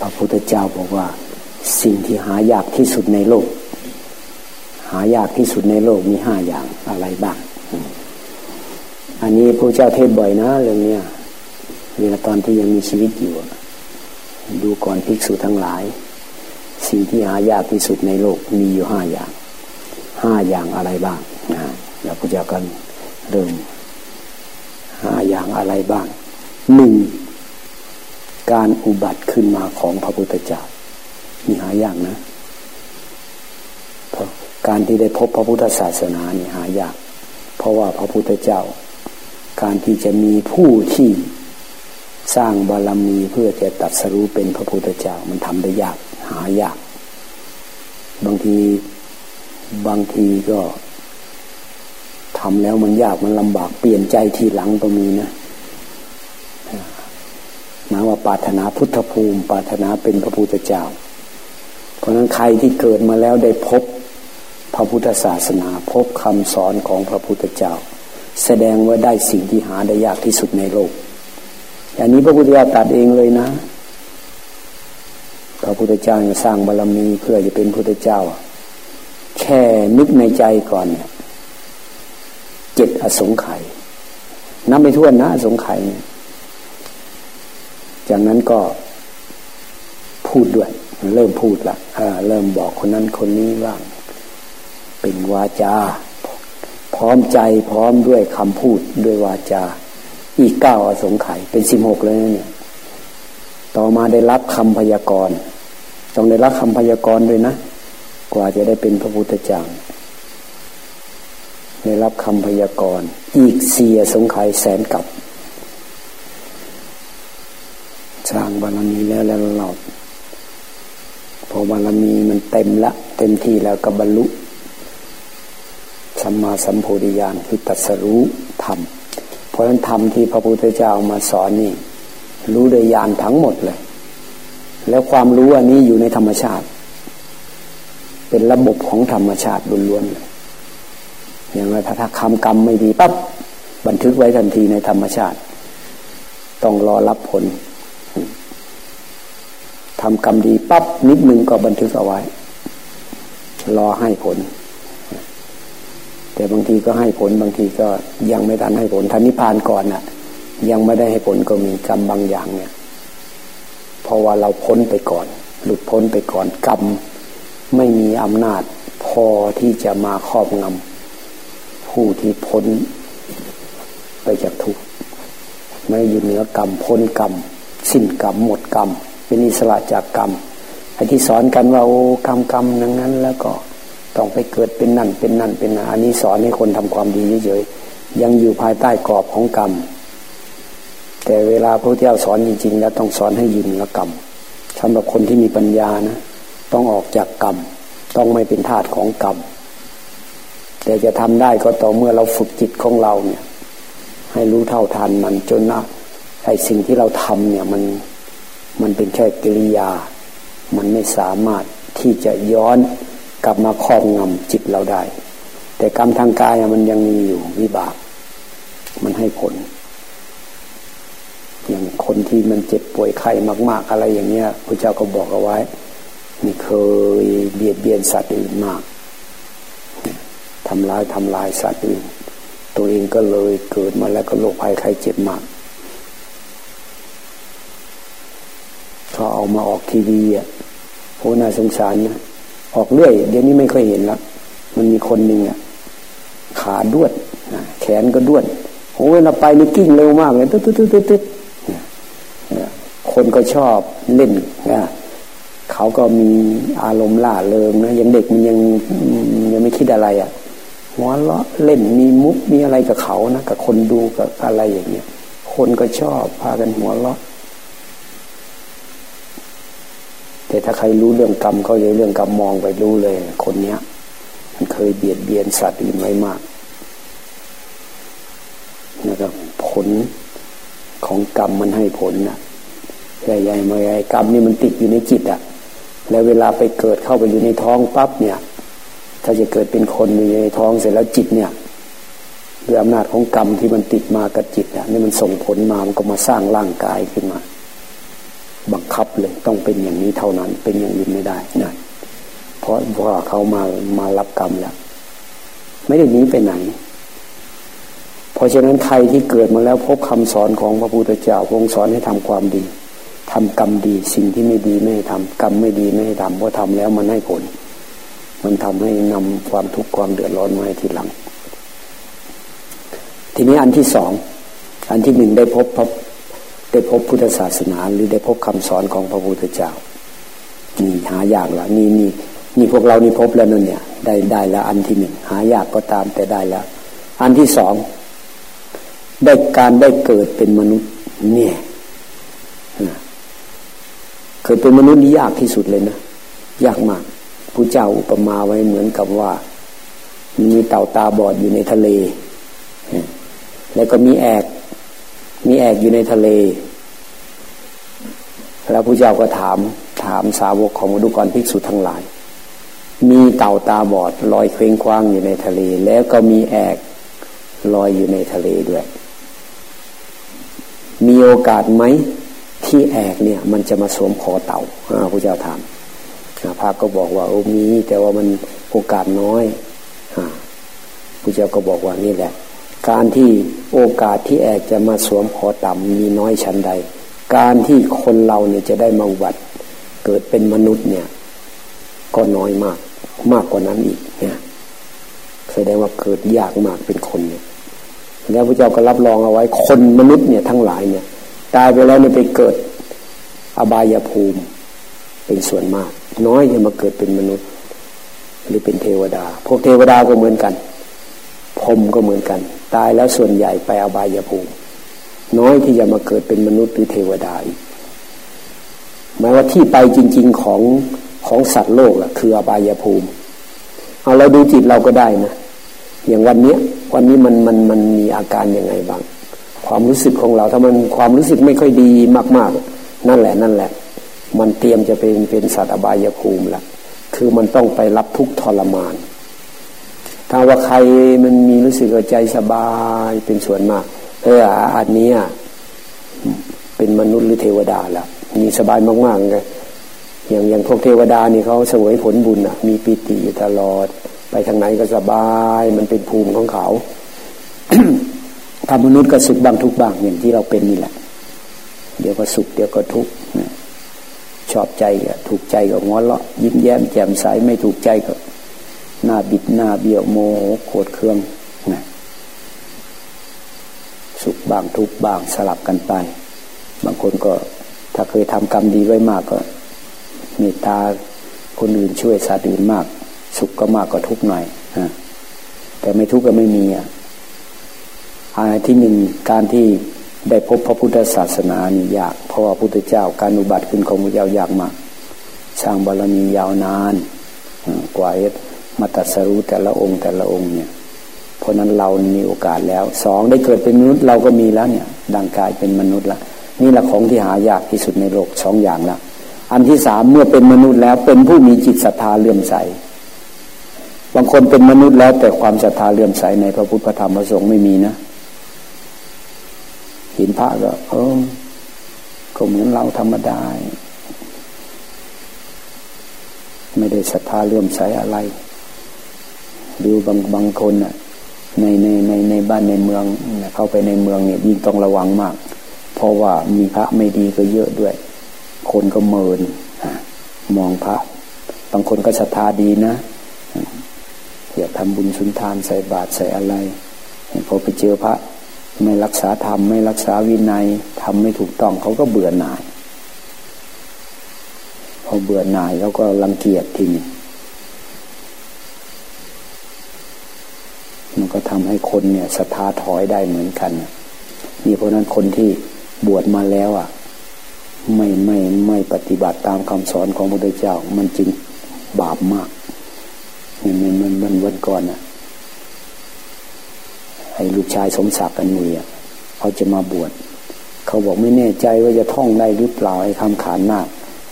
พระพุทธเจ้าบอกว่า สิ่งที่หายากที่สุดในโลก หายากที่สุดในโลกมีห้าอย่างอะไรบ้าง อันนี้พระเจ้าเทศบ่อยนะเรื่องนี้เวลาตอนที่ยังมีชีวิตอยู่ ดูก่อนภิกษุทั้งหลาย สิ่งที่หายากที่สุดในโลกมีอยู่ห้าอย่างห้าอย่างอะไรบ้างนะแล้วพระเจ้ากันเริ่มห้าอย่างอะไรบ้างหนึ่ง การอุบัติขึ้นมาของพระพุทธเจ้ามีหายากนะเพราะการที่ได้พบพระพุทธศาสนานี่หายาก เพราะว่าพระพุทธเจ้า การที่จะมีผู้ที่สร้างบารมีเพื่อจะตัดสรู้เป็นพระพุทธเจ้ามันทำได้ยากหายาก บางทีบางทีก็ทำแล้วมันยากมันลำบากเปลี่ยนใจทีหลังก็มีนะ นะว่าปรารถนาพุทธภูมิ ปรารถนาเป็นพระพุทธเจ้า เพราะนั้นใครที่เกิดมาแล้วได้พบพระพุทธศาสนา พบคำสอนของพระพุทธเจ้า แสดงว่าได้สิ่งที่หาได้ยากที่สุดในโลกอย่างนี้พระพุทธเจ้าตัดเองเลยนะ พระพุทธเจ้าจะสร้างบารรมีเพื่อจะเป็นพุทธเจ้า แค่นึกในใจก่อนเนี่ยเจ็ดอสงไขยนับไม่ถ้วนนะอสงไขยเนี่ย จากนั้นก็พูดด้วย เริ่มพูดละเริ่มบอกคนนั้นคนนี้ว่าง เป็นวาจา พร้อมใจพร้อมด้วยคำพูดด้วยวาจา อีกเก้าอสงไขยเป็นสิบหกเลยนะเนี่ย ต่อมาได้รับคำพยากรณ์ต้องได้รับคำพยากรณ์ด้วยนะ กว่าจะได้เป็นพระพุทธเจ้าได้รับคำพยากรณ์อีกเสียสงไขยแสนกับ สร้างบารมีแล้วแล้วเราพอบารมีมันเต็มละ เต็มที่แล้วก็บรรลุสัมมาสัมโพธิญาณคือตัดสรู้ธรรมเพราะฉะนั้นธรรมที่พระพุทธเจ้ามาสอนนี่ รู้โดยญาณทั้งหมดเลย แล้วความรู้อันนี้อยู่ในธรรมชาติ เป็นระบบของธรรมชาติล้วนๆเลยอย่างไรถ้าทำกรรมไม่ดีปั๊บบันทึกไว้ทันทีในธรรมชาติ ต้องรอรับผล ทำกรรมดีปั๊บนิดนึงก็บันทึกเอาไว้ รอให้ผล แต่บางทีก็ให้ผลบางทีก็ยังไม่ทันให้ผลทันนิพพานก่อนน่ะ ยังไม่ได้ให้ผลก็มีกรรมบางอย่างเนี่ยเพราะว่าเราพ้นไปก่อน หลุดพ้นไปก่อนกรรมไม่มีอำนาจพอที่จะมาครอบงำผู้ที่พ้นไปจากทุกข์ไม่อยู่เหนือกรรมพ้นกรรมสิ้นกรรมหมดกรรม เป็นอิสระจากกรรมไอ้ที่สอนกันว่าโอ้กรรมกรรมนั้นนั้น แล้วก็ต้องไปเกิดเป็นนั่นเป็นนั่นเป็นนั่นอันนี้สอนให้คนทำความดีเฉยๆยังอยู่ภายใต้กรอบของกรรม แต่เวลาพระเจ้าสอนจริง ๆ แล้วต้องสอนให้ยืนละกรรมสำหรับคนที่มีปัญญานะ ต้องออกจากกรรม ต้องไม่เป็นทาสของกรรม แต่จะทำได้ก็ต่อเมื่อเราฝึกจิตของเราเนี่ย ให้รู้เท่าทันมันจนนะไอ้สิ่งที่เราทำเนี่ยมัน มันเป็นแค่กิริยา มันไม่สามารถที่จะย้อนกลับมาครอบงำจิตเราได้ แต่กรรมทางกายมันยังมีอยู่วิบาก มันให้ผล อย่างคนที่มันเจ็บป่วยไข้มาก ๆ อะไรอย่างเงี้ยพระเจ้าก็บอกเอาไว้นี่เคยเบียดเบียนสัตว์อื่นมากทำร้ายทำลายสัตว์อื่น ตัวเองก็เลยเกิดมาแล้วก็โรคภัยไข้เจ็บมากเขาเอามาออกทีวีอะโหน่าสงสารนะออกเรื่อย เดี๋ยวนี้ไม่ค่อยเห็นล้วมันมีคนหนึ่งอะขาด้วนแขนก็ด้วนโอ้เวลาไปนี่กิ้งเร็วมากเลยตึ๊ดตึ๊ดตึ๊ดตึ๊ดคนก็ชอบเล่นนะเขาก็มีอารมณ์ล่าเริงนะยังเด็กมันยังยังไม่คิดอะไรอะหัวเราะเล่นมีมุกมีอะไรกับเขานะกับคนดูกับอะไรอย่างเงี้ยคนก็ชอบพากันหัวเราะ แต่ถ้าใครรู้เรื่องกรรมเขาจะเรื่องกรรมมองไปรู้เลย คนเนี้ย มันเคยเบียดเบียนสัตว์อื่นไว้มากนะครับ ผลของกรรมมันให้ผลนะใหญ่ๆมาใหญ่กรรมนี่มันติดอยู่ในจิตอะแล้วเวลาไปเกิดเข้าไปอยู่ในท้องปั๊บเนี่ย ถ้าจะเกิดเป็นคนอยู่ในท้องเสร็จแล้วจิตเนี่ยด้วยอำนาจของกรรมที่มันติดมากับจิตเนี่ยนี่มันส่งผลมามันก็มาสร้างร่างกายขึ้นมา คับเลย ต้องเป็นอย่างนี้เท่านั้น เป็นอย่างอื่นไม่ได้นะเพราะว่าเขามามารับกรรมแล้วไม่ได้หนีไปไหน เพราะฉะนั้นใครที่เกิดมาแล้วพบคำสอนของพระพุทธเจ้าพงสอนให้ทำความดีทำกรรมดีสิ่งที่ไม่ดีไม่ให้ทำกรรมไม่ดีไม่ให้ทำเพราะทำแล้วมันให้ผล มันทำให้นำความทุกข์ความเดือดร้อนมาให้ทีหลัง ทีนี้อันที่สองอันที่หนึ่งได้พบพบ ได้พบพุทธศาสนา หรือได้พบคำสอนของพระพุทธเจ้านี่หายากละนี่นี่นี่พวกเรานี่พบแล้วนั่นเนี่ย ได้ได้แล้วอันที่หนึ่งหายากก็ตามแต่ได้แล้ว อันที่สองได้การได้เกิดเป็นมนุษย์ เนี่ยเคยเป็นมนุษย์นี่ยากที่สุดเลยนะยากมากผู้เจ้าอุปมาไว้เหมือนกับว่ามีเต่าตาบอดอยู่ในทะเล แล้วก็มีแอก มีแอกอยู่ในทะเล แล้วพระเจ้าก็ถามถามสาวกของมดุกรภิกษุทั้งหลาย มีเต่าตาบอดลอยเคว้งคว้างอยู่ในทะเล แล้วก็มีแอกลอยอยู่ในทะเลด้วย มีโอกาสไหมที่แอกเนี่ย มันจะมาสวมคอเต่าพระเจ้าถามพระก็บอกว่าโอ้มีแต่ว่ามันโอกาสน้อยพระเจ้าก็บอกว่านี่แหละ การที่โอกาสที่แอกจะมาสวมขอต่ำมีน้อยชั้นใด การที่คนเราเนี่ยจะได้มาอุบัตเกิดเป็นมนุษย์เนี่ย ก็น้อยมาก มากกว่านั้นอีกเนี่ยแสดงว่าเกิดยากมากเป็นคนเนี่ย แล้วพระเจ้าก็รับรองเอาไว้ คนมนุษย์เนี่ยทั้งหลายเนี่ย ตายไปแล้วเนี่ยไปเกิดอบายภูมิ เป็นส่วนมาก น้อยจะมาเกิดเป็นมนุษย์ หรือเป็นเทวดา พวกเทวดาก็เหมือนกันพรมก็เหมือนกัน ตายแล้วส่วนใหญ่ไปอบายภูมิ น้อยที่จะมาเกิดเป็นมนุษย์หรือเทวดาอีกหมายว่าที่ไปจริง ๆของของสัตว์โลกล่ะ คืออบายภูมิเอาเราดูจิตเราก็ได้นะอย่างวันเนี้ยวันนี้มันมันมันมีอาการยังไงบ้าง ความรู้สึกของเราถ้ามันความรู้สึกไม่ค่อยดีมาก ๆ นั่นแหละนั่นแหละ มันเตรียมจะเป็นเป็นสัตว์อบายภูมิละคือมันต้องไปรับทุกข์ทรมาน ถ้าว่าใครมันมีรู้สึกใจสบายเป็นส่วนมาก เอออันนี้เป็นมนุษย์หรือเทวดาละมีสบายมากๆเลยอย่างอย่างพวกเทวดานี่เขาสวยผลบุญอะ มีปิติอยู่ตลอด ไปทางไหนก็สบายมันเป็นภูมิของเขาถ้ามนุษย์ก็สุขบางทุกบางอย่างที่เราเป็นนี่แหละ เดี๋ยวก็สุขเดี๋ยวก็ทุกข์ชอบใจก็ถูกใจก็งอนเลาะยิ้มแย้มแจ่มใสไม่ถูกใจก็หน้าบิดหน้าเบี้ยวโมโหโกรธเคืองนะสุข บางทุกบางสลับกันไป บางคนก็ถ้าเคยทำกรรมดีไว้มากก็เมตตาคนอื่นช่วยสัตว์อื่นมาก สุขก็มากก็ทุกหน่อยะแต่ไม่ทุกก็ไม่มีอะอันที่หนึ่งการที่ได้พบพระพุทธศาสนานี่ยากเพราะว่าพุทธเจ้าการอุบัติขึ้นของพระเจ้ายากมาก สร้างบารมียาวนานกว่ามาตัดสรู้แต่ละองค์แต่ละองค์เนี่ย ราะนั้นเรามีโอกาสแล้วสองได้เกิดเป็นมนุษย์เราก็มีแล้วเนี่ยดังกายเป็นมนุษย์ละนี่แหละของที่หายากที่สุดในโลกสองอย่างละอันที่สามเมื่อเป็นมนุษย์แล้วเป็นผู้มีจิตศรัทธาเลื่อมใส บางคนเป็นมนุษย์แล้ว แต่ความศรัทธาเลื่อมใสในพระพุทธธรรมพระสงฆ์ไม่มีนะเห็นพระก็เออก็เหมือนเราธรรมดาไม่ได้ศรัทธาเลื่อมใสอะไรดูบางบางคนน่ะ ในในในในบ้านในเมืองเข้าไปในเมืองเนี่ยยิ่งต้องระวังมาก เพราะว่ามีพระไม่ดีก็เยอะด้วย คนก็เมินมองพระ บางคนก็ศรัทธาดีนะอยากทำบุญสุนทานใส่บาตรใส่อะไรพอไปเจอพระ ไม่รักษาธรรมไม่รักษาวินัยทำไม่ถูกต้องเขาก็เบื่อหน่าย พอเบื่อหน่ายแล้วก็รังเกียจทีนี้ มันก็ทำให้คนเนี่ยศรัทธาถอยได้เหมือนกันนี่เพราะนั้นคนที่บวชมาแล้วอะ ไม่ไม่ไม่ปฏิบัติตามคำสอนของพระพุทธเจ้า มันจึงบาปมากนี่มันมันมันวันก่อนอะไอ้ลูกชายสมศักดิ์กันมีอะเขาจะมาบวชเขาบอกไม่แน่ใจว่าจะท่องได้หรือเปล่าไอ้คำขานหน้า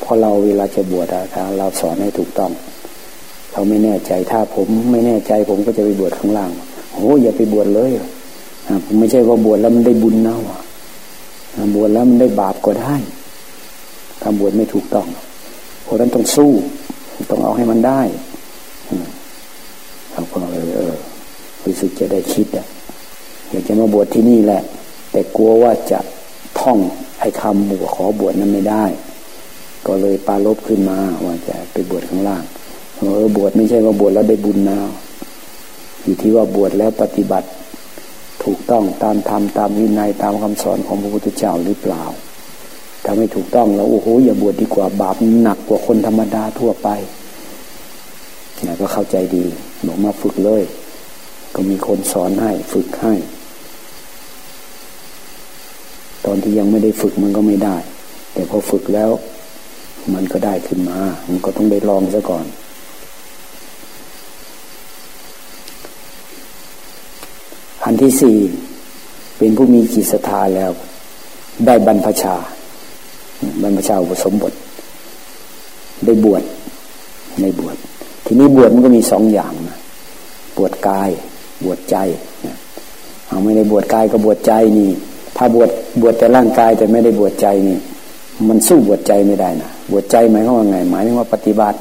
เพราะเราเวลาจะบวชอะเราสอนให้ถูกต้อง เราไม่แน่ใจถ้าผมไม่แน่ใจผมก็จะไปบวชข้างล่าง โอ้อย่าไปบวชเลยไม่ใช่ว่าบวชแล้วมันได้บุญเนะบวชแล้วมันได้บาปก็ได้ทำบวชไม่ถูกต้องเพราะนั้นต้องสู้ ต้องเอาให้มันได้เราก็เออเออรู้สึกจะได้คิดอะอยากจะมาบวชที่นี่แหละ แต่กลัวว่าจะท่องไอ้คำบวชขอบวชนั้นไม่ได้ ก็เลยปาลบขึ้นมาว่าจะไปบวชข้างล่างเออบวชไม่ใช่ว่าบวชแล้วได้บุญนะ อยู่ที่ว่าบวชแล้วปฏิบัติ ถูกต้องตามธรรมตามวินัยตามคำสอนของพระพุทธเจ้าหรือเปล่า ถ้าไม่ถูกต้องแล้วโอ้โหอย่าบวชดดีกว่าบาปหนักกว่าคนธรรมดาทั่วไปนะก็เข้าใจดีบอกมาฝึกเลย ก็มีคนสอนให้ฝึกให้ ตอนที่ยังไม่ได้ฝึกมันก็ไม่ได้ แต่พอฝึกแล้ว มันก็ได้ขึ้นมา มันก็ต้องได้ลองซะก่อน อันที่สี่เป็นผู้มีจิตศรัทธาแล้ว ได้บรรพชา บรรพชาอุปสมบท ได้บวชในบวชทีนี้บวชมันก็มีสองอย่างนะบวชกายบวชใจเอาไม่ได้บวชกายก็บวชใจนี่ ถ้าบวชบวชแต่ร่างกายแต่ไม่ได้บวชใจนี่ มันสู้บวชใจไม่ได้นะบวชใจหมายความว่าไง หมายถึงว่าปฏิบัติ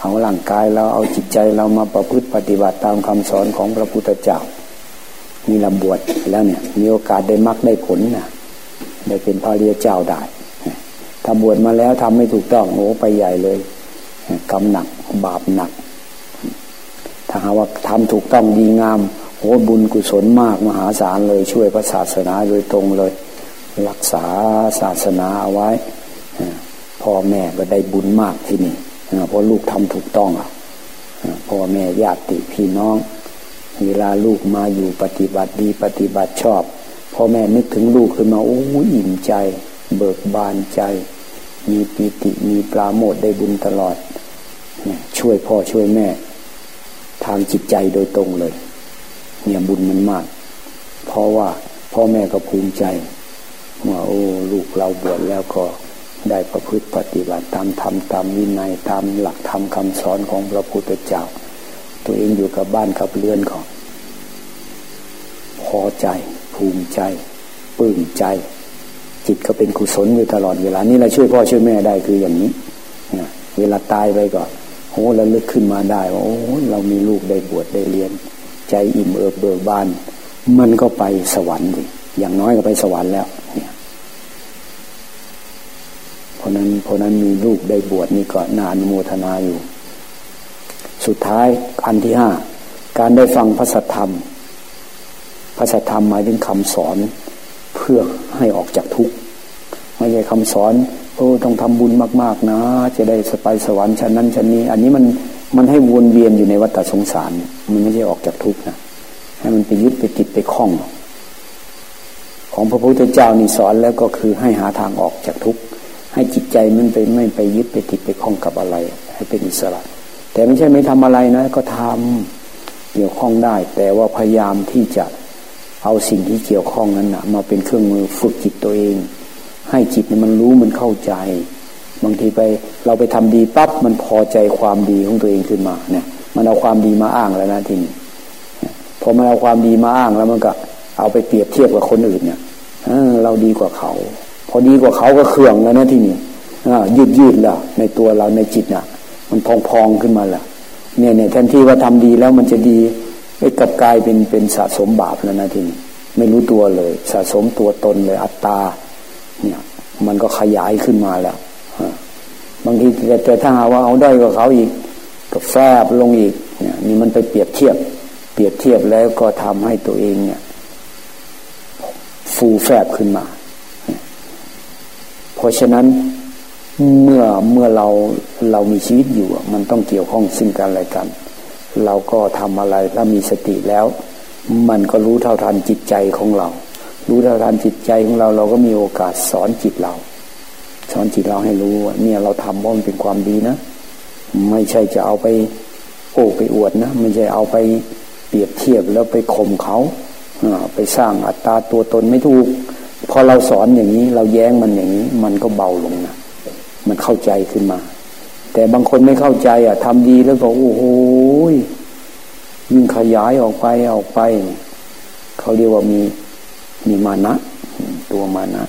เอาร่างกายเราเอาจิตใจเรามาประพฤติปฏิบัติตามคำสอนของพระพุทธเจ้า มีลำบวชแล้วเนี่ย มีโอกาสได้มักได้ผลนะได้เป็นพระเรียเจ้าได้ถ้าบวชมาแล้วทำไม่ถูกต้องโอ้ไปใหญ่เลยกรรมหนักบาปหนัก ถ้าหาว่าทำถูกต้องดีงามโอ้บุญกุศลมากมหาศาลเลยช่วยพระศาสนาโดยตรงเลย รักษาศาสนาเอาไว้พ่อแม่ก็ได้บุญมากที่นี่เพราะลูกทำถูกต้องอะพ่อแม่ญาติพี่น้อง เวลาลูกมาอยู่ปฏิบัติดีปฏิบัติชอบพ่อแม่นึกถึงลูกขึ้นมาโอ้อิ่มใจ เบิกบานใจ มีปิติมีปราโมทได้บุญตลอดช่วยพ่อช่วยแม่ ทางจิตใจโดยตรงเลย เนี่ยบุญมันมาก เพราะว่าพ่อแม่ก็ภูมิใจว่าโอ้ลูกเราบวชแล้วก็ได้ประพฤติปฏิบัติตามธรรมตามวินัยตามหลักธรรมคำสอนของพระพุทธเจ้า ตัวเองอยู่กับบ้านกับเรือนของพอใจ ภูมิใจปลื้มใจ จิตก็เป็นกุศลอยู่ตลอดเวลานี่เราช่วยพ่อช่วยแม่ได้คืออย่างนี้เวลาตายไปก็โอ้เราลึกขึ้นมาได้ว่าโอ้เรามีลูกได้บวชได้เรียน ใจอิ่มเอิบเบิกบาน มันก็ไปสวรรค์สิอย่างน้อยก็ไปสวรรค์แล้ว เนี่ยเพราะนั้นเพราะนั้นมีลูกได้บวชนี่ก็นานโมทนาอยู่ สุดท้ายอันที่ห้าการได้ฟังพระสัทธรรม พระสัทธรรมหมายถึงคำสอนเพื่อให้ออกจากทุกข์ไม่ใช่คำสอนโอ้ต้องทำบุญมาก ๆ นะ จะได้สไปสวรรค์ชั้นนั้นชั้นนี้ อันนี้มันมันให้วนเวียนอยู่ในวัฏสงสาร มันไม่ใช่ออกจากทุกข์นะให้มันไปยึดไปติดไปคล้อง ของพระพุทธเจ้านี่สอนแล้วก็คือให้หาทางออกจากทุกข์ให้จิตใจมันไปไม่ไปยึดไปติดไปคล้องกับอะไร ให้เป็นอิสระ แต่ไม่ใช่ไม่ทำอะไรนะ ก็ทำเกี่ยวข้องได้ แต่ว่าพยายามที่จะเอาสิ่งที่เกี่ยวข้องนั้นนะมาเป็นเครื่องมือฝึกจิตตัวเอง ให้จิตมันรู้มันเข้าใจ บางทีไปเราไปทำดีปั๊บมันพอใจความดีของตัวเองขึ้นมาเนี่ย มันเอาความดีมาอ้างแล้วนะทีนี้พอมันเอาความดีมาอ้างแล้วมันก็ เอาไปเปรียบเทียบกับคนอื่นเนี่ยเราดีกว่าเขา พอดีกว่าเขาก็เครื่องแล้วนะที่นี่ยืดยืดล้วในตัวเราในจิตน่ะ มันพองพองขึ้นมาละเนี่ยเนี่ยแทนที่ว่าทำดีแล้วมันจะดีไอ้กับกายเป็นเป็นสะสมบาปแล้วนะทีนี้ไม่รู้ตัวเลย สะสมตัวตนเลยอัตตา เนี่ย มันก็ขยายขึ้นมาแล้วบางทีแต่ถ้าหาว่าเอาได้กับเขาอีกก็แฟบลงอีกเนี่ยนี่มันไปเปรียบเทียบ เปรียบเทียบแล้วก็ทำให้ตัวเองเนี่ย ฟูแฟบขึ้นมา เพราะฉะนั้น เมื่อเมื่อเราเรามีชีวิตอยู่ มันต้องเกี่ยวข้องซึ่งกันและกัน เราก็ทำอะไรถ้ามีสติแล้ว มันก็รู้เท่าทันจิตใจของเรา รู้เท่าทันจิตใจของเรา เราก็มีโอกาสสอนจิตเรา สอนจิตเราให้รู้ว่าเนี่ยเราทำเพราะมันเป็นความดีนะ ไม่ใช่จะเอาไปโอ้ไปอวดนะ ไม่ใช่เอาไปเปรียบเทียบแล้วไปข่มเขาไปสร้างอัตตาตัวตนไม่ถูก พอเราสอนอย่างนี้ เราแย้งมันอย่างนี้ มันก็เบาลงนะ มันเข้าใจขึ้นมา แต่บางคนไม่เข้าใจ อะทำดีแล้วก็โอ้โหยิ่งขยายออกไปออกไป เขาเรียกว่ามีมีมานะ ตัวมานะ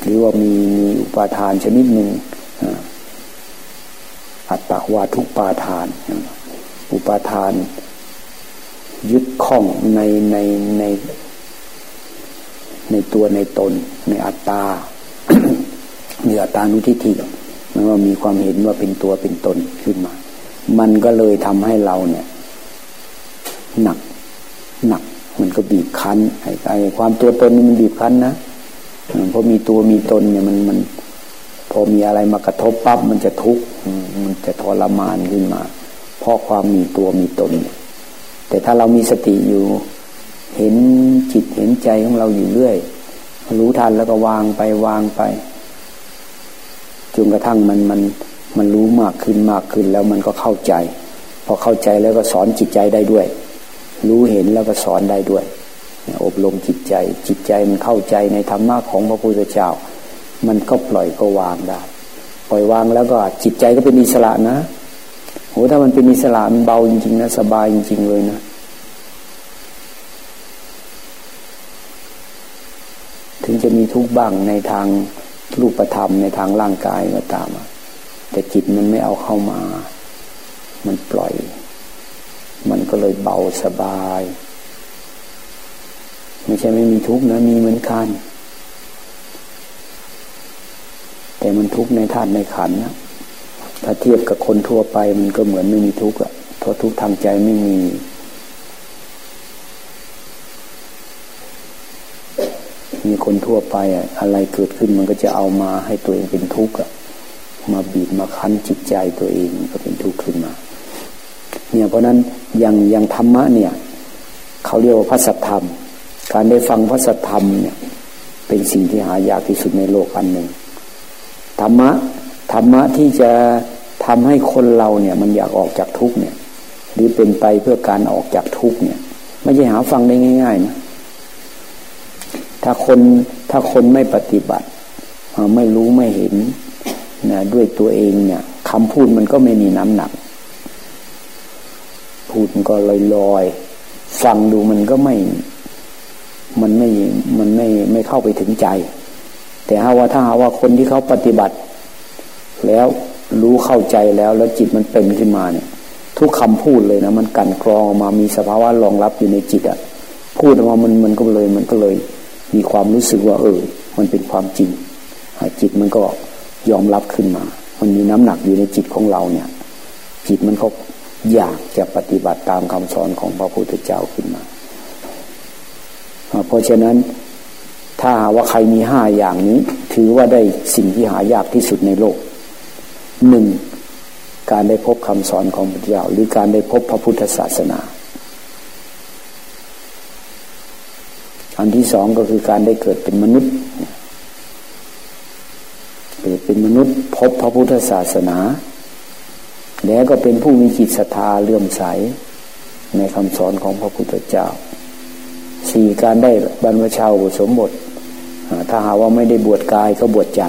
หรือว่ามีมีอุปาทานชนิดหนึ่งอัตตวาทุปาทาน อุปาทาน ยึดข้องในในในในตัวในตน ในอัตตา มีอัตตานุทิฏฐิมันว่ามีความเห็นว่าเป็นตัวเป็นตนขึ้นมา มันก็เลยทำให้เราเนี่ย หนัก หนัก มันก็บีบคั้นไอ้ไอ้ความตัวตนนี่มันบีบคั้นนะเพราะมีตัวมีตนเนี่ยมันมัน พอมีอะไรมากระทบปั๊บมันจะทุกข์มันจะทรมานขึ้นมา เพราะความมีตัวมีตน แต่ถ้าเรามีสติอยู่ เห็นจิตเห็นใจของเราอยู่เรื่อย รู้ทันแล้วก็วางไปวางไป จนกระทั่งมันมันมันรู้มากขึ้นมากขึ้นแล้วมันก็เข้าใจ พอเข้าใจแล้วก็สอนจิตใจได้ด้วย รู้เห็นแล้วก็สอนได้ด้วยอบรมจิตใจ จิตใจมันเข้าใจในธรรมะของพระพุทธเจ้า มันก็ปล่อยก็วางได้ ปล่อยวางแล้วก็จิตใจก็เป็นอิสระนะโหถ้ามันเป็นอิสระมันเบาจริงๆนะสบายจริงๆเลยนะถึงจะมีทุกข์บ้างในทาง รูปธรรมในทางร่างกายก็ตามแต่จิตมันไม่เอาเข้ามา มันปล่อย มันก็เลยเบาสบายไม่ใช่ไม่มีทุกข์นะมีเหมือนกัน แต่มันทุกข์ในธาตุในขันนะถ้าเทียบกับคนทั่วไปมันก็เหมือนไม่มีทุกข์อะเพราะทุกข์ทางใจไม่มี คนทั่วไปอะไรเกิดขึ้นมันก็จะเอามาให้ตัวเองเป็นทุกข์มาบีบมาคั้นจิตใจตัวเองก็เป็นทุกข์ขึ้นมา เนี่ยเพราะนั้นอย่างอย่างธรรมะเนี่ยเขาเรียกว่าพระสัทธรรม การได้ฟังพระสัทธรรมเนี่ยเป็นสิ่งที่หายากที่สุดในโลกอันหนึ่งธรรมะธรรมะที่จะทำให้คนเราเนี่ยมันอยากออกจากทุกข์เนี่ยหรือเป็นไปเพื่อการออกจากทุกข์เนี่ย ไม่ใช่หาฟังได้ง่าย ๆ นะ ถ้าคนถ้าคนไม่ปฏิบัติไม่รู้ไม่เห็นนะด้วยตัวเองเนี่ยคำพูดมันก็ไม่มีน้ำหนัก พูดมันก็ลอยลอยฟังดูมันก็ไม่ มันไม่มันไม่ไม่เข้าไปถึงใจ แต่ถ้าว่าถ้าหาว่าคนที่เขาปฏิบัติ แล้วรู้เข้าใจแล้วแล้วจิตมันเป็นขึ้นมาเนี่ย ทุกคำพูดเลยนะมันกันกรองออกมามีสภาวะรองรับอยู่ในจิตอะพูดออกมามันมันก็เลยมันก็เลย มีความรู้สึกว่า เออ มันเป็นความจริงจิตมันก็ยอมรับขึ้นมา มันมีน้ำหนักอยู่ในจิตของเราเนี่ย จิตมันก็อยากจะปฏิบัติตามคำสอนของพระพุทธเจ้าขึ้นมา เพราะฉะนั้นถ้าว่าใครมีห้าอย่างนี้ ถือว่าได้สิ่งที่หายากที่สุดในโลกหนึ่งการได้พบคำสอนของพระเจ้า หรือการได้พบพระพุทธศาสนา อันที่สองก็คือการได้เกิดเป็นมนุษย์ เกิดเป็นมนุษย์พบพระพุทธศาสนา แล้วก็เป็นผู้มีจิตศรัทธาเลื่อมใส ในคำสอนของพระพุทธเจ้าสี่การได้บรรพชาอุปสมบท ถ้าหาว่าไม่ได้บวชกายก็บวชใจ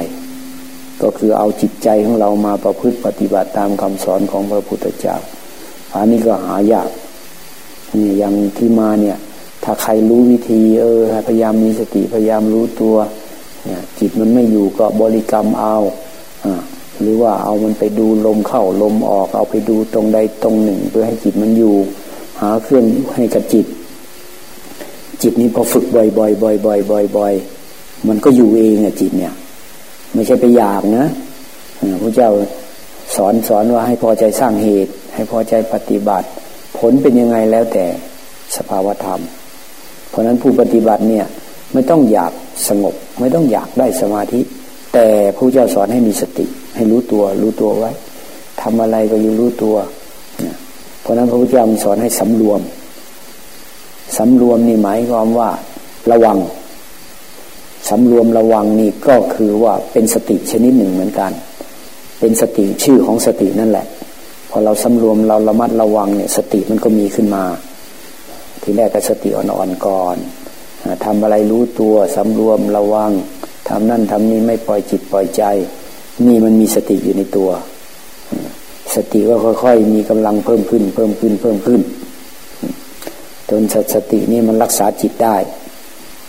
ก็คือเอาจิตใจของเรามาประพฤติปฏิบัติตามคำสอนของพระพุทธเจ้าอันนี้ก็หายากนี่อย่างที่มาเนี่ย ถ้าใครรู้วิธี เออ พยายามมีสติพยายามรู้ตัวจิตมันไม่อยู่ก็บริกรรมเอาอหรือว่าเอามันไปดูลมเข้าลมออก เอาไปดูตรงใดตรงหนึ่ง เพื่อให้จิตมันอยู่ หาเครื่องให้กับจิต จิตนี้พอฝึกบ่อยๆบ่อยๆบ่อยบ่อยมันก็อยู่เองอะจิตเนี่ย ไม่ใช่ไปอยากนะพระเจ้าสอนสอนว่าให้พอใจสร้างเหตุ ให้พอใจปฏิบัติ ผลเป็นยังไงแล้วแต่สภาวธรรม ราะนั้นผู้ปฏิบัติเนี่ยไม่ต้องอยากสงบ ไม่ต้องอยากได้สมาธิ แต่ผู้เจ้าสอนให้มีสติ ให้รู้ตัว รู้ตัวไว้ทำอะไรก็อยู่รู้ตัว เพราะนั้นพระพุทธเจ้าสอนให้สำรวมสำรวมนี่หมายความว่า ระวังสำรวมระวังนี่ก็คือว่าเป็นสติชนิดหนึ่งเหมือนกัน เป็นสติชื่อของสตินั่นแหละ พอเราสำรวมเราระมัดระวังเนี่ยสติมันก็มีขึ้นมา ทีแรกก็สติอ่อนๆก่อนทำอะไรรู้ตัวสำรวมระวังทำนั่นทำนี้ไม่ปล่อยจิตปล่อยใจ นี่มันมีสติอยู่ในตัว สติก็ค่อยๆ มีกำลังเพิ่มขึ้น เพิ่มขึ้นเพิ่มขึ้น จนสตินี่มันรักษาจิตได้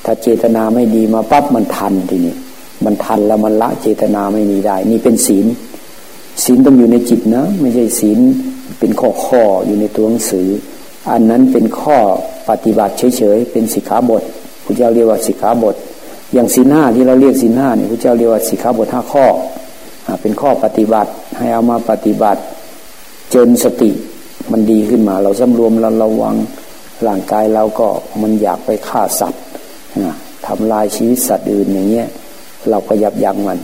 ถ้าเจตนาไม่ดีมาปั๊บมันทันทีนี้มันทันแล้วมันละเจตนาไม่มีได้ นี่เป็นศีล ศีลต้องอยู่ในจิตนะ ไม่ใช่ศีลเป็นข้อข้ออยู่ในตัวหนังสือ อันนั้นเป็นข้อปฏิบัติเฉยๆเป็นสิกขาบทพระเจ้าเรียกว่าสิกขาบท อย่างศีลห้าที่เราเรียกศีลห้าเนี่ยพระเจ้าเรียกว่าสิกขาบทห้าข้อเป็นข้อปฏิบัติให้เอามาปฏิบัติ จนสติมันดีขึ้นมา เราสำรวมเราระวังร่างกายเราก็มันอยากไปฆ่าสัตว์ทำลายชีวิตสัตว์อื่นอย่างเงี้ยเราก็ยับยั้งมัน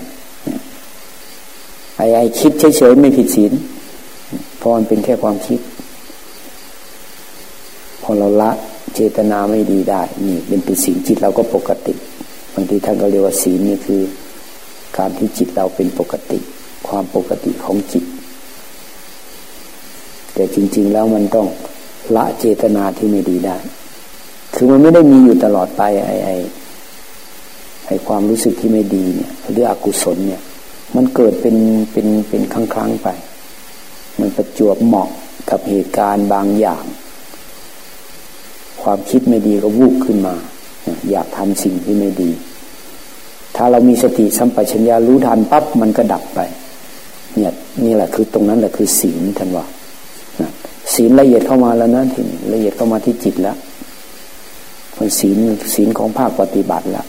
ไอ้ไอ้คิดเฉยๆไม่ผิดศีลเพราะมันเป็นแค่ความคิด พอเราละเจตนาไม่ดีได้นี่เป็นเป็นศีลจิตเราก็ปกติบางทีท่านก็เรียกว่าศีลนี่คือ การที่จิตเราเป็นปกติ ความปกติของจิต แต่จริง ๆ แล้วมันต้องละเจตนาที่ไม่ดีได้ คือมันไม่ได้มีอยู่ตลอดไปไอ้ไอ้ไอ้ความรู้สึกที่ไม่ดีเนี่ยหรืออกุศลเนี่ย มันเกิดเป็นเป็นเป็นครั้งครั้งไป มันประจวบเหมาะกับเหตุการณ์บางอย่าง ความคิดไม่ดีก็วูบขึ้นมา อยากทำสิ่งที่ไม่ดี ถ้าเรามีสติสัมปชัญญะรู้ทันปั๊บมันก็ดับไป เนี่ยนี่แหละคือตรงนั้นแหละคือศีลท่านว่าศีลละเอียดเข้ามาแล้วนะทีนี้ละเอียดเข้ามาที่จิตแล้วมันศีลศีลของภาคปฏิบัติแล้ว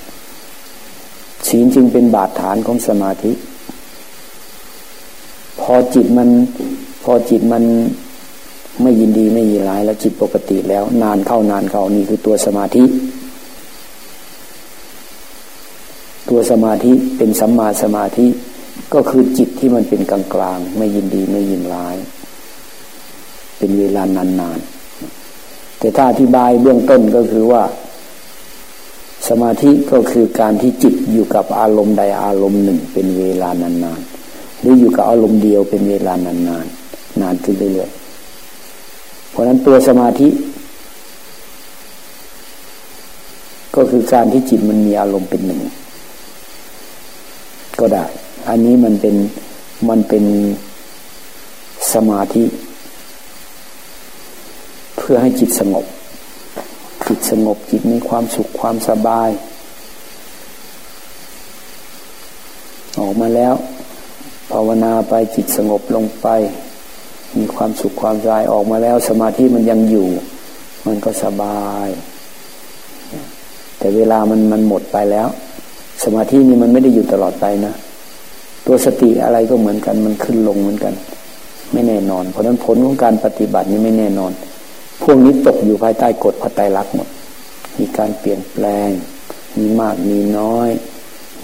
ศีลจึงเป็นบาดฐานของสมาธิ พอจิตมัน พอจิตมัน ไม่ยินดีไม่ยินร้ายแล้วจิตปกติแล้ว นานเข้านานเข้านี่คือตัวสมาธิ ตัวสมาธิเป็นสัมมาสมาธิ ก็คือจิตที่มันเป็นกลางกลางไม่ยินดีไม่ยินร้าย เป็นเวลานานๆแต่ถ้าอธิบายเบื้องต้นก็คือว่า สมาธิก็คือการที่จิตอยู่กับอารมณ์ใดอารมณ์หนึ่ง เป็นเวลานานๆหรืออยู่กับอารมณ์เดียวเป็นเวลานานๆนานขึ้นเรื่อยๆ เพราะนั้นตัวสมาธิ ก็คือการที่จิตมันมีอารมณ์เป็นหนึ่ง ก็ได้ อันนี้มันเป็นมันเป็นสมาธิ เพื่อให้จิตสงบ จิตสงบจิตมีความสุขความสบาย ออกมาแล้ว ภาวนาไปจิตสงบลงไป มีความสุขความสบายออกมาแล้ว สมาธิมันยังอยู่ มันก็สบาย แต่เวลามันมันหมดไปแล้ว สมาธินี่มันไม่ได้อยู่ตลอดไปนะตัวสติอะไรก็เหมือนกัน มันขึ้นลงเหมือนกัน ไม่แน่นอน เพราะนั้นผลของการปฏิบัตินี่ไม่แน่นอน พวกนี้ตกอยู่ภายใต้กฎพระไตรลักษณ์หมด มีการเปลี่ยนแปลง มีมากมีน้อย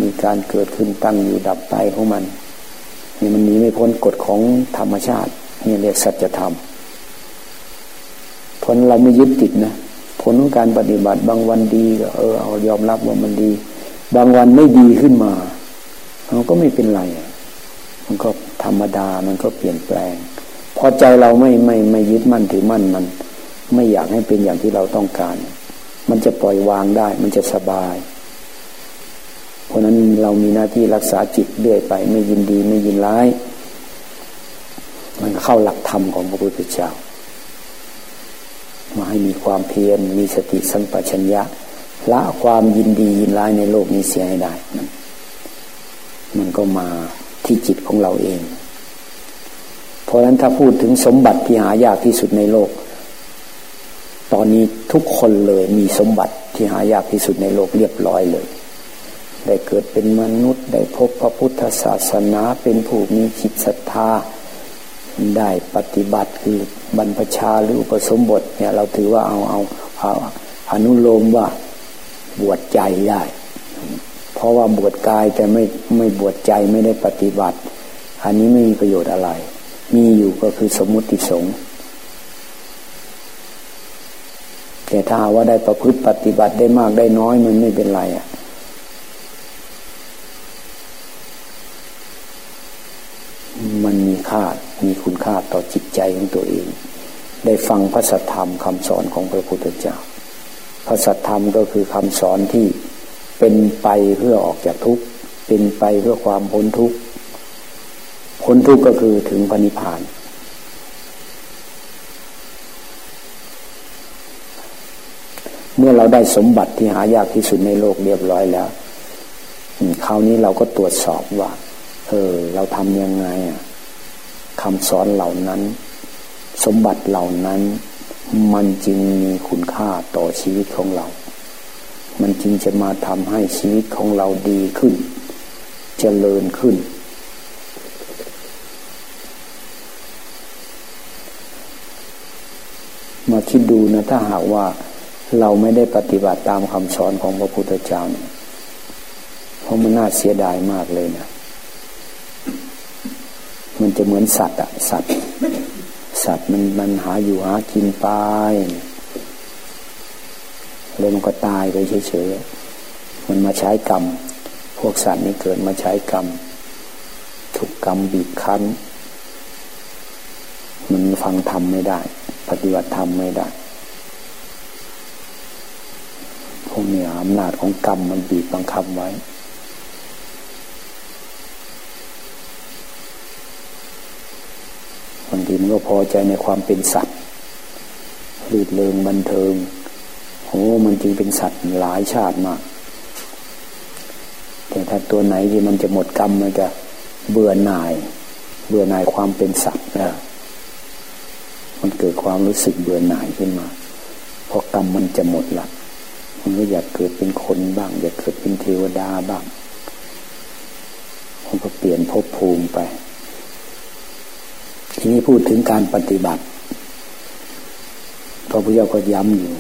มีการเกิดขึ้นตั้งอยู่ดับไปของมันนี่มันหนีไม่พ้นกฎของธรรมชาติ นี่เรียกสัจธรรม ผลเราไม่ยึดติดนะ ผลของการปฏิบัติบางวันดีก็เออเอายอมรับว่ามันดี บางวันไม่ดีขึ้นมาเราก็ไม่เป็นไร มันก็ธรรมดามันก็เปลี่ยนแปลง พอใจเราไม่ไม่ไม่ยึดมั่นถือมั่นมัน ไม่อยากให้เป็นอย่างที่เราต้องการ มันจะปล่อยวางได้ มันจะสบายเพราะนั้นเรามีหน้าที่รักษาจิตเรื่อยไป ไม่ยินดีไม่ยินร้าย มันเข้าหลักธรรมของพระพุทธเจ้า มาให้มีความเพียรมีสติสัมปชัญญะ ละความยินดียินร้ายในโลกนี้เสียให้ได้มันก็มาที่จิตของเราเอง เพราะฉะนั้นถ้าพูดถึงสมบัติที่หายากที่สุดในโลก ตอนนี้ทุกคนเลยมีสมบัติที่หายากที่สุดในโลกเรียบร้อยเลย ได้เกิดเป็นมนุษย์ ได้พบพระพุทธศาสนาเป็นผู้มีจิตศรัทธา ได้ปฏิบัติคือบรรพชาหรืออุปสมบทเนี่ยเราถือว่าเอาเอาเอาอนุโลมว่าบวชใจได้ เพราะว่าบวชกายแต่ไม่ไม่บวชใจไม่ได้ปฏิบัติ อันนี้ไม่มีประโยชน์อะไร มีอยู่ก็คือสมมุติสงฆ์แต่ถ้าว่าได้ประพฤติปฏิบัติได้มากได้น้อยมันไม่เป็นไรอะมันมีค่า มีคุณค่าต่อจิตใจของตัวเอง ได้ฟังพระสัทธรรมคำสอนของพระพุทธเจ้า พระสัทธรรมก็คือคำสอนที่เป็นไปเพื่อออกจากทุกข์ เป็นไปเพื่อความพ้นทุกข์ พ้นทุกข์ก็คือถึงพระนิพพาน เมื่อเราได้สมบัติที่หายากที่สุดในโลกเรียบร้อยแล้วคราวนี้เราก็ตรวจสอบว่า เออ เราทำยังไงอะ คำสอนเหล่านั้น สมบัติเหล่านั้น มันจึงมีคุณค่าต่อชีวิตของเรา มันจึงจะมาทำให้ชีวิตของเราดีขึ้นจเจริญขึ้น มาคิดดูนะถ้าหากว่าเราไม่ได้ปฏิบัติตามคำสอนของพระพุทธเจ้าเนี่ยเพราะมันน่าเสียดายมากเลยนะ มันจะเหมือนสัตว์อะสัตว์สัตว์มันมันหาอยู่หากินไปแล้วมันก็ตายไปเฉยๆมันมาใช้กรรม พวกสัตว์นี่เกิดมาใช้กรรม ถูกกรรมบีบคั้น มันฟังธรรมไม่ได้ ปฏิบัติธรรมไม่ได้พวกนี้อำนาจของกรรมมันบีบบังคับไว้บางทีมั นก็พอใจในความเป็นสัตว์ลื่นเริงบันเทิงโอ้มันจริงเป็นสัตว์หลายชาติมาก แต่ถ้าตัวไหนที่มันจะหมดกรรมมันจะเบื่อหน่าย เบื่อหน่ายความเป็นสัตว์นะมันเกิดความรู้สึกเบื่อหน่ายขึ้นมาเพราะกรรมมันจะหมดละมันก็อยากเกิดเป็นคนบ้าง อยากเกิดเป็นเทวดาบ้างมันก็เปลี่ยนภพภูมิไป ทีนี้พูดถึงการปฏิบัติพระพุทธเจ้าก็ย้ำอยู่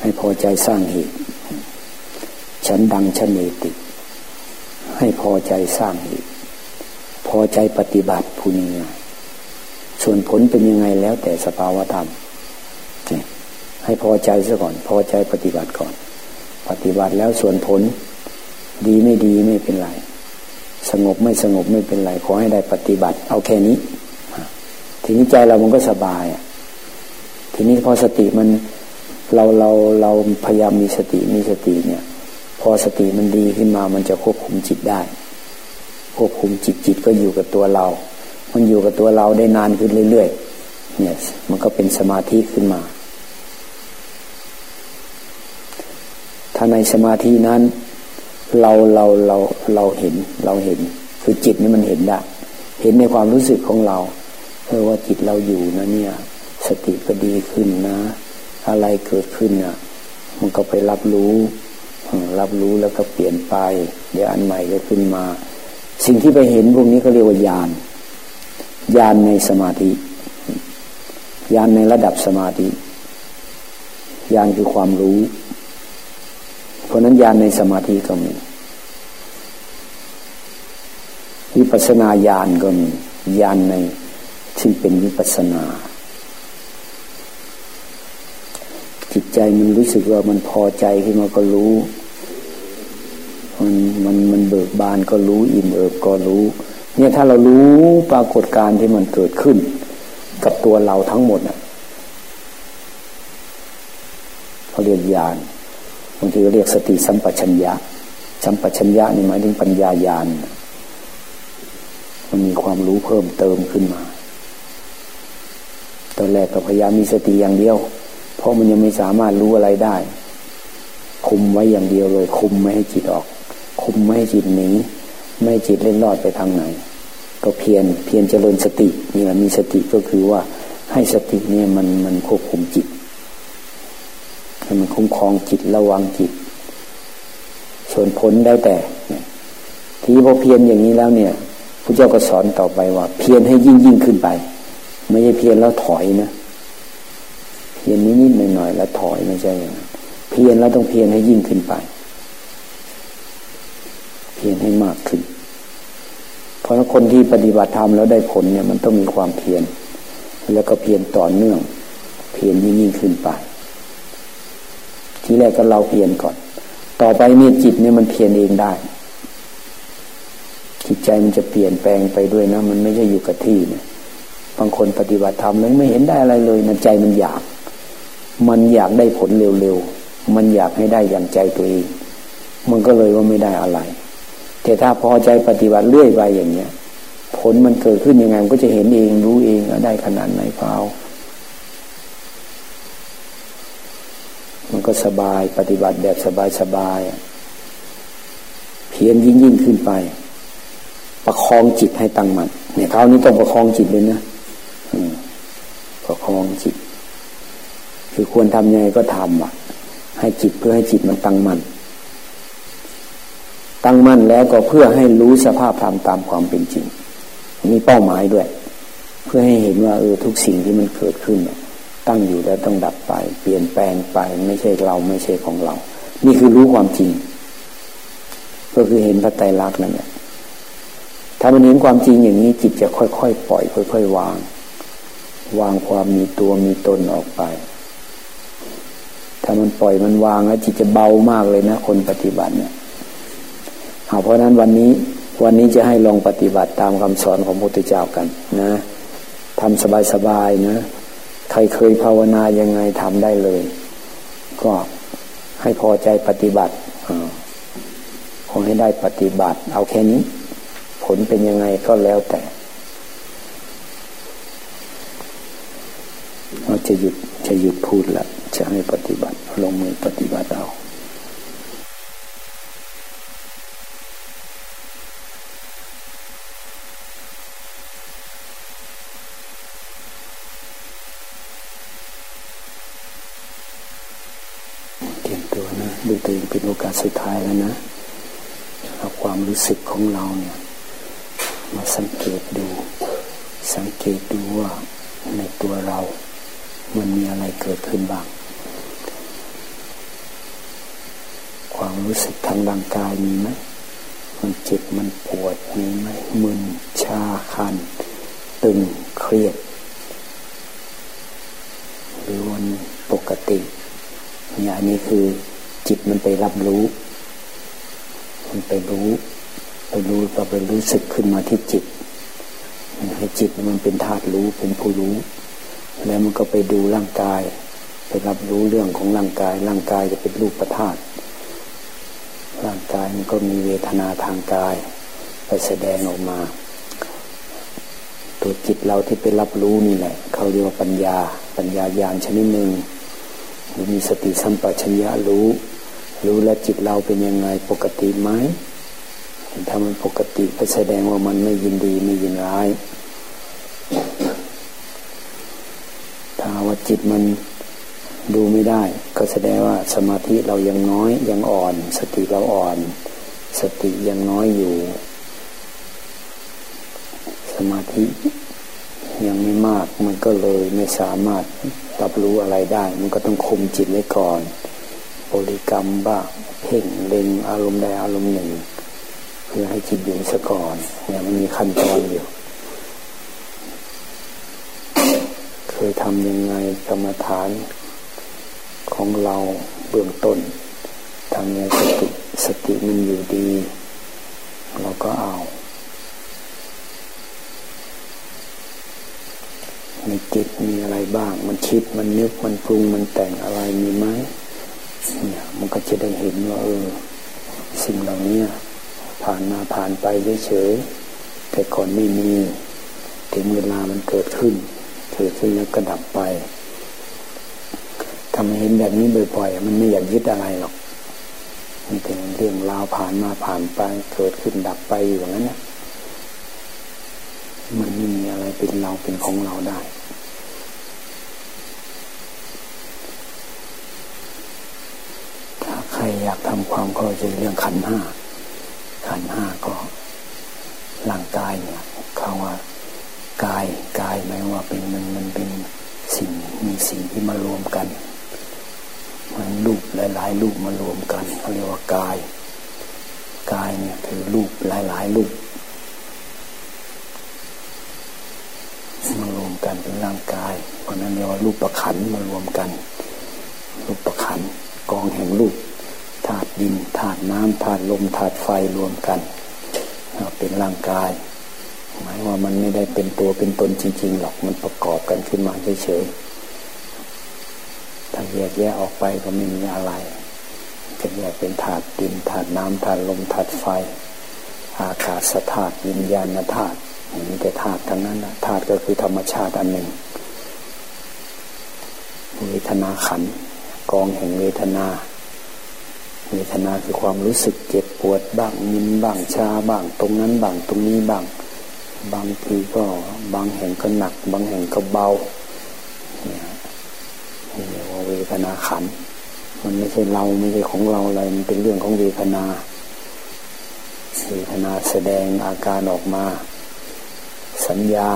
ให้พอใจสร้างเหตุฉันดังชนเนติ ให้พอใจสร้างเหตุพอใจปฏิบัติผู้นี้ส่วนผลเป็นยังไงแล้วแต่สภาวธรรมให้พอใจซะก่อน พอใจปฏิบัติก่อน ปฏิบัติแล้วส่วนผล ดีไม่ดีไม่เป็นไร สงบไม่สงบไม่เป็นไร ขอให้ได้ปฏิบัติ เอาแค่นี้ ทีนี้ใจเรามันก็สบายทีนี้พอสติมันเราเราเราพยายามมีสติมีสติเนี่ย พอสติมันดีขึ้นมามันจะควบคุมจิตได้ ควบคุมจิตจิตก็อยู่กับตัวเรา มันอยู่กับตัวเราได้นานขึ้นเรื่อยๆเนี่ยมันก็เป็นสมาธิขึ้นมา ถ้าในสมาธินั้น เราเราเราเราเห็นเราเห็น คือจิตนี่มันเห็นได้ เห็นในความรู้สึกของเรา เออว่าจิตเราอยู่นะเนี่ย สติก็ดีขึ้นนะ อะไรเกิดขึ้นอะ มันก็ไปรับรู้รับรู้แล้วก็เปลี่ยนไป เดี๋ยวอันใหม่ก็ขึ้นมา สิ่งที่ไปเห็นพวกนี้เขาเรียกว่าญาณญาณในสมาธิญาณในระดับสมาธิญาณคือความรู้ เพราะนั้นญาณในสมาธิก็มีวิปัสนาญาณก็มีญาณใน ซึ่งเป็นวิปัสนา จิตใจมันรู้สึกว่ามันพอใจขึ้นมาก็รู้ มันมันมันเบิกบานก็รู้ อิ่มเอิบก็รู้ เนี่ยถ้าเรารู้ปรากฏการณ์ที่มันเกิดขึ้น กับตัวเราทั้งหมดอะเขาเรียกญาณบางทีก็เรียกสติสัมปชัญญะ สัมปชัญญะนี่หมายถึงปัญญาญาณมันมีความรู้เพิ่มเติมขึ้นมา ตอนแรกก็พยายามมีสติอย่างเดียว เพราะมันยังไม่สามารถรู้อะไรได้ คุมไว้อย่างเดียวเลย คุมไม่ให้จิตออก คุมไม่ให้จิตหนีไม่ให้จิตเล่นรอดไปทางไหน ก็เพียรเพียรเจริญสตินี่แหละมีสติก็คือว่าให้สติเนี่ยมันมันควบคุมจิตให้มันคุ้มครองจิตระวังจิต ส่วนผลได้แต่ทีพอเพียรอย่างนี้แล้วเนี่ยพระเจ้าก็สอนต่อไปว่า เพียรให้ยิ่งยิ่งขึ้นไป ไม่ใช่เพียรแล้วถอยนะเพียรนิดๆหน่อยๆแล้วถอยไม่ใช่อย่างนั้นเพียรแล้วต้องเพียรให้ยิ่งขึ้นไป เพียรให้มากขึ้น เพราะคนที่ปฏิบัติธรรมแล้วได้ผลเนี่ย มันต้องมีความเพียรแล้วก็เพียรต่อเนื่อง เพียรยิ่งยิ่งขึ้นไป ทีแรกก็เราเพียรก่อน ต่อไปเนี่ยจิตเนี่ยมันเพียรเองได้จิตใจมันจะเปลี่ยนแปลงไปด้วยนะ มันไม่ใช่อยู่กับที่เนี่ย บางคนปฏิบัติธรรมเลยไม่เห็นได้อะไรเลยนะใจมันอยาก มันอยากได้ผลเร็วๆ มันอยากให้ได้อย่างใจตัวเอง มันก็เลยว่าไม่ได้อะไร แต่ถ้าพอใจปฏิบัติเรื่อยไปอย่างเนี้ย ผลมันเกิดขึ้นยังไงมันก็จะเห็นเองรู้เองได้ขนาดไหนเปล่ามันก็สบายปฏิบัติแบบสบายๆเพีพียรยิ่งยิ่งขึ้นไป ประคองจิตให้ตั้งมัน่นเนี่ยคราวนี้ต้องประคองจิตเลยนะ ประคองจิต คือควรทำยังไงก็ทำอะ ให้จิตเพื่อให้จิตมันตั้งมัน่นตั้งมั่นแล้วก็เพื่อให้รู้สภาพธรรมตามความเป็นจริง มีเป้าหมายด้วย เพื่อให้เห็นว่าเออทุกสิ่งที่มันเกิดขึ้น ตั้งอยู่แล้วต้องดับไป เปลี่ยนแปลงไป ไม่ใช่เราไม่ใช่ของเรา นี่คือรู้ความจริง ก็คือเห็นพระไตรลักษณ์นั่นแหละถ้ามันเห็นความจริงอย่างนี้จิตจะค่อยๆปล่อย ค่อย ๆ วาง วางความมีตัวมีตนออกไป ถ้ามันปล่อยมันวางแล้วจิตจะเบามากเลยนะ คนปฏิบัติเนี่ยเพราะนั้นวันนี้วันนี้จะให้ลองปฏิบัติตามคำสอนของพระพุทธเจ้ากันนะทำสบายๆนะ ใครเคยภาวนายังไงทำได้เลย ก็ให้พอใจปฏิบัติคงให้ได้ปฏิบัติ เอาแค่นี้ ผลเป็นยังไงก็แล้วแต่เรา จะหยุดจะหยุดพูดละจะให้ปฏิบัติลงมือปฏิบัติเอาดูตัวเองเป็นโอกาสสุดท้ายแล้วนะเอาความรู้สึกของเราเนี่ย มาสังเกตดู สังเกตดูว่าในตัวเรา มันมีอะไรเกิดขึ้นบ้าง ความรู้สึกทางร่างกายมีไหมมันเจ็บมันปวดมีไหมมึนชาคัน ตึงเครียด หรือวันปกติเนี่ยอันนี้คือจิตมันไปรับรู้ มันไปรู้ ไปรู้ก็ไปรู้สึกขึ้นมาที่จิต ให้จิตมันเป็นธาตุรู้เป็นผู้รู้ แล้วมันก็ไปดูร่างกาย ไปรับรู้เรื่องของร่างกาย ร่างกายจะเป็นรูปประธาตุร่างกายมันก็มีเวทนาทางกาย ไปแสดงออกมา ตัวจิตเราที่ไปรับรู้นี่แหละเขาเรียกว่าปัญญา ปัญญาญาณชนิดหนึ่งมีสติสัมปชัญญะรู้ รู้แล้วจิตเราเป็นยังไงปกติไหมถ้ามันปกติก็แสดงว่ามันไม่ยินดีไม่ยินร้าย ถ้าว่า จิตมันดูไม่ได้ ก็แสดงว่าสมาธิเรายังน้อยยังอ่อน สติเราอ่อน สติยังน้อยอยู่ สมาธิยังไม่มากมันก็เลยไม่สามารถรับรู้อะไรได้ มันก็ต้องคุมจิตไว้ก่อนบริกรรมบ้างเพ่งเล็งอารมณ์ใดอารมณ์หนึ่ง เพื่อให้จิตอยู่ซะก่อนเนี่ยมันมีขั้นตอนอยู่ เคยทำยังไงกรรมฐานของเราเบื้องต้นทำยังไงสติสติมันอยู่ดี เราก็เอาในจิตมีอะไรบ้าง มันคิดมันนึกมันปรุงมันแต่งอะไรมีไหมเนี่ยมันก็จะได้เห็นว่าเออสิ่งเหล่านี้ผ่านมาผ่านไปเฉยๆแต่ก่อนไม่มี ถึงเวลามันเกิดขึ้น เกิดขึ้นแล้วก็ดับไปทำให้เห็นแบบนี้บ่อยๆมันไม่อยากยึดอะไรหรอก มันเป็นเรื่องราวผ่านมาผ่านไปเกิดขึ้นดับไปอยู่นั้นนะมันไม่มีอะไรเป็นเราเป็นของเราได้ใครอยากทำความเข้าใจเรื่องขันห้าขันห้าก็ร่างกายเนี่ยเขาว่า กายกายหมายว่าเป็นมันมันเป็นสิ่งมีสิ่งที่มารวมกัน มันรูปหลาย ๆ รูปมารวมกันเขาเรียกว่ากาย กายเนี่ยคือรูปหลาย ๆ รูปมารวมกันเป็นร่างกายเพราะนั้นเรียกว่ารูปประขันมารวมกัน รูปประขันกองแห่งรูปธาตุดินธาตุน้ำธาตุลมธาตุไฟรวมกันเป็นร่างกาย หมายว่ามันไม่ได้เป็นตัวเป็นตนจริง ๆ หรอกมันประกอบกันขึ้นมาเฉยๆถ้าแยกแยะออกไปก็ไม่มีอะไรจะแยกเป็นธาตุดินธาตุน้ำธาตุลมธาตุไฟ อากาศธาตุวิญญาณธาตุมีแต่ธาตุทั้งนั้นนะธาตุก็คือธรรมชาติอันหนึ่งเวทนาขันกองแห่งเวทนาเวทนาคือความรู้สึกเจ็บปวดบ้างมินบ้างชาบ้าง ตรงนั้นบ้างตรงนี้บ้าง บางทีก็บางแห่งก็หนัก บางแห่งก็เบาเนี่ยเรียกว่าเวทนาขัน มันไม่ใช่เราไม่ใช่ของเราอะไร มันเป็นเรื่องของเวทนาเวทนาแสดงอาการออกมา สัญญา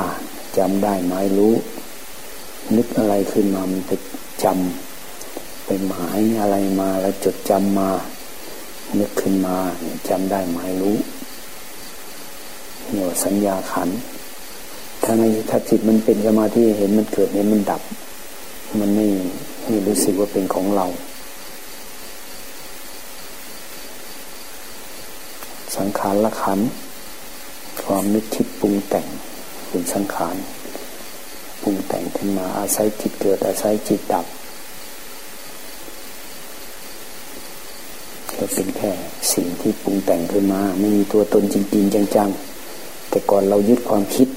จำได้หมายรู้ นึกอะไรขึ้นมามันไปจำไปหมายอะไรมาแล้วจดจำมา นึกขึ้นมาจำได้หมายรู้ เนี่ยสัญญาขัน ถ้าในถ้าจิตมันเป็นสมาธิเห็นมันเกิดเห็นมันดับ มันไม่ไม่รู้สึกว่าเป็นของเรา สังขารละขัน ความนึกคิดปรุงแต่งเป็นสังขารปรุงแต่งขึ้นมาอาศัยจิตเกิด อาศัยจิตดับก็เป็นแค่สิ่งที่ปรุงแต่งขึ้นมา ไม่มีตัวตนจริงๆจังๆ แต่ก่อนเรายึดความคิด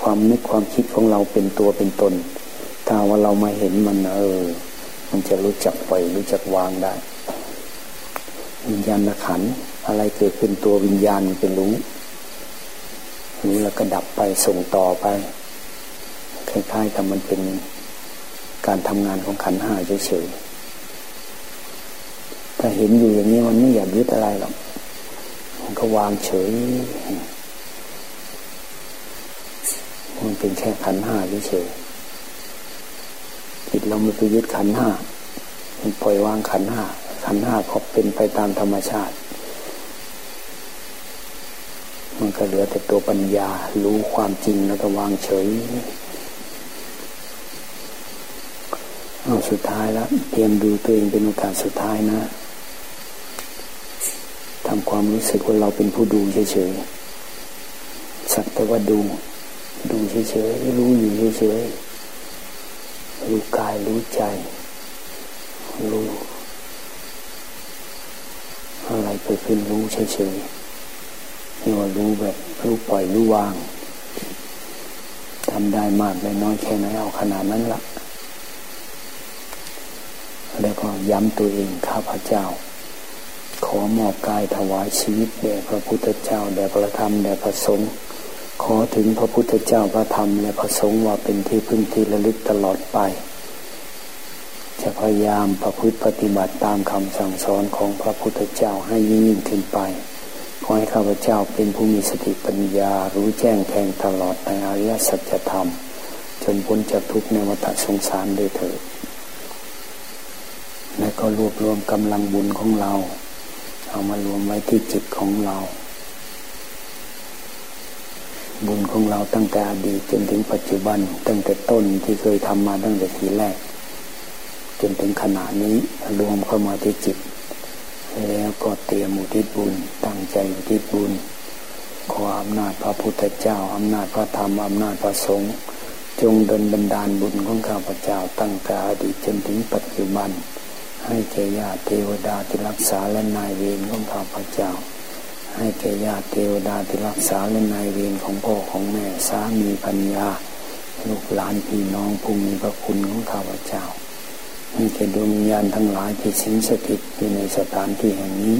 ความนึกความคิดของเราเป็นตัวเป็นตน ถ้าว่าเรามาเห็นมันเออ มันจะรู้จักปล่อยรู้จักวางได้ วิญญาณขันอะไรเกิดขึ้นตัววิญญาณมันเป็นรู้รู้แล้วก็ดับไปส่งต่อไปคล้ายๆกับมันเป็นการทำงานของขันห้าเฉยๆถ้าเห็นอยู่อย่างนี้มันไม่อยากยึดอะไรหรอกมันก็วางเฉย มันเป็นแค่ขันห้าเฉยจิตเราไม่ไปยึดขันห้ามันปล่อยวางขันห้าขันห้าก็เป็นไปตามธรรมชาติ มันก็เหลือแต่ตัวปัญญารู้ความจริงแล้วก็วางเฉยเอาสุดท้ายแล้วเตรียมดูตัวเองเป็นโอกาสสุดท้ายนะทำความรู้สึกว่าเราเป็นผู้ดูเฉยๆสักแต่ว่าดู ดูเฉยๆรู้อยู่เฉยๆรู้กายรู้ใจ รู้อะไรเกิดขึ้นรู้เฉยๆนี่ว่ารู้แบบรู้ปล่อยรู้วางทำได้มากได้น้อยแค่ไหนเอาขนาดนั้นละแล้วก็ย้ำตัวเองข้าพเจ้า ขอมอบกายถวายชีวิตแด่พระพุทธเจ้าแด่พระธรรมแด่พระสงฆ์ ขอถึงพระพุทธเจ้าพระธรรมและพระสงฆ์ว่าเป็นที่พึ่งที่ระลึกตลอดไป จะพยายามประพฤติปฏิบัติตามคำสั่งสอนของพระพุทธเจ้าให้ยิ่งยิ่งขึ้นไป ขอให้ข้าพเจ้าเป็นผู้มีสติปัญญารู้แจ้งแทงตลอดในอริยสัจธรรม จนพ้นจากทุกข์ในวัฏสงสารด้วยเถิดและก็รวบรวมกำลังบุญของเรา เอามารวมไว้ที่จิตของเรา บุญของเราตั้งแต่อดีตจนถึงปัจจุบัน ตั้งแต่ต้นที่เคยทำมาตั้งแต่ทีแรก จนถึงขณะนี้รวมเข้ามาที่จิต แล้วก็เตรียมอุทิศบุญ ตั้งใจอุทิศบุญ ขออำนาจพระพุทธเจ้าอำนาจพระธรรมอำนาจพระสงฆ์จงดลบันดาลบุญของข้าพเจ้าตั้งแต่อดีตจนถึงปัจจุบัน ให้แก่ญาติเทวดาที่รักษาและนายเวรของข้าพเจ้า ให้แก่ญาติเทวดาที่รักษาและนายเวรของพ่อของแม่สามีปัญญา ลูกหลานพี่น้องผู้มีพระคุณของข้าพเจ้า ให้แก่ดวงวิญญาณทั้งหลายที่สิงสถิตอยู่ในสถานที่แห่งนี้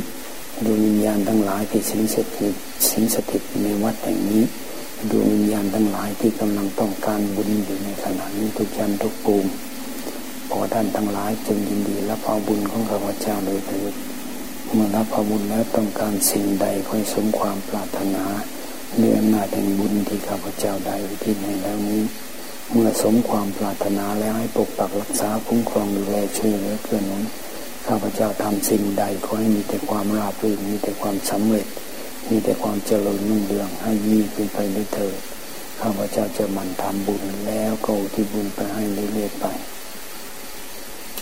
ดวงวิญญาณทั้งหลายที่สิงสถิตสิงสถิตในวัดแห่งนี้ดวงวิญญาณทั้งหลายที่กำลังต้องการบุญอยู่ในขณะนี้ทุกยันทุกปูมขอท่านทั้งหลายจงยินดีรับเอาบุญของข้าพเจ้าโดยเถิด เมื่อรับเอาบุญแล้วต้องการสิ่งใดค่อยสมความปรารถนาเนื่องหน้าแห่งบุญที่ข้าพเจ้าได้ที่ในแล้วนี้ เมื่อสมความปรารถนาแล้วให้ปกปักรักษาคุ้มครองดูแลช่วยเหลือเพื่อนนั้นข้าพเจ้าทำสิ่งใดขอให้มีแต่ความราบรื่นมีแต่ความสำเร็จ มีแต่ความเจริญรุ่งเรืองให้ยิ่งขึ้นไปด้วยเถิดข้าพเจ้าจะมันทำบุญแล้วก็ที่บุญไปให้เรื่อยๆไป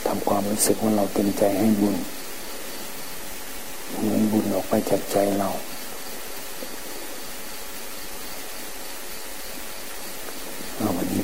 ทำความรู้สึกว่าเราเต็มใจให้บุญ มือนบุญออกไปจากใจเราเอาวันนี้